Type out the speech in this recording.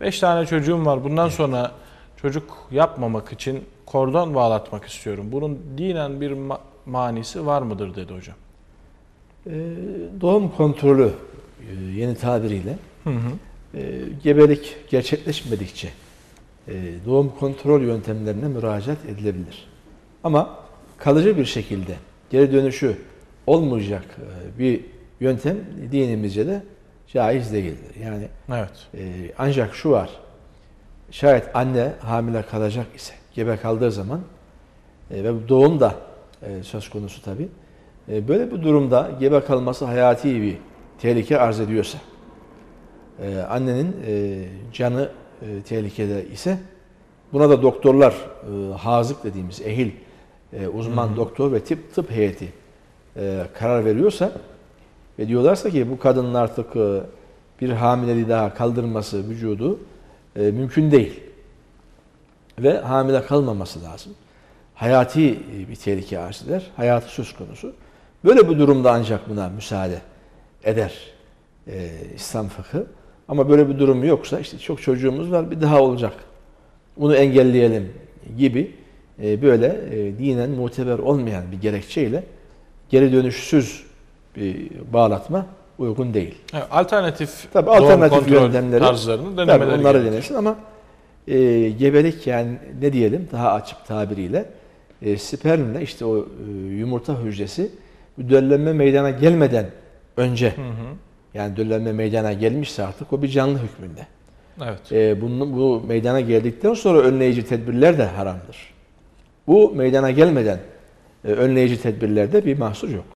Beş tane çocuğum var. Bundan sonra çocuk yapmamak için kordon bağlatmak istiyorum. Bunun dinen bir ma- manisi var mıdır dedi hocam. Ee, doğum kontrolü e, yeni tabiriyle Hı hı. e, gebelik gerçekleşmedikçe e, doğum kontrol yöntemlerine müracaat edilebilir. Ama kalıcı bir şekilde geri dönüşü olmayacak e, bir yöntem dinimizce de caiz değildir. Yani Evet. e, ancak şu var, şayet anne hamile kalacak ise, gebe kaldığı zaman e, ve doğum da e, söz konusu tabi. böyle bir durumda gebe kalması hayati bir tehlike arz ediyorsa, e, annenin e, canı e, tehlikede ise buna da doktorlar, e, hazık dediğimiz ehil, e, uzman doktor ve tıp tıp heyeti e, karar veriyorsa ve diyorlarsa ki bu kadının artık e, bir hamileliği daha kaldırması vücudu e, mümkün değil. Ve hamile kalmaması lazım. Hayati e, bir tehlike arz eder. Hayatı söz konusu. Böyle bir durumda ancak buna müsaade eder İslam fıkhı. Ama böyle bir durum yoksa işte çok çocuğumuz var bir daha olacak. Bunu engelleyelim gibi böyle dinen muteber olmayan bir gerekçeyle geri dönüşsüz bir bağlatma uygun değil. Evet, alternatif Tabii alternatif kontrol yöntemleri tarzlarını tabii denemeleri onları gerekir. denesin ama e, gebelik yani ne diyelim daha açık tabiriyle e, spermle işte o e, yumurta hücresi döllenme meydana gelmeden önce Hı hı. yani döllenme meydana gelmişse artık o bir canlı hükmünde. Evet. E, bunun, bu meydana geldikten sonra önleyici tedbirler de haramdır. Bu meydana gelmeden e, önleyici tedbirlerde bir mahsur yok.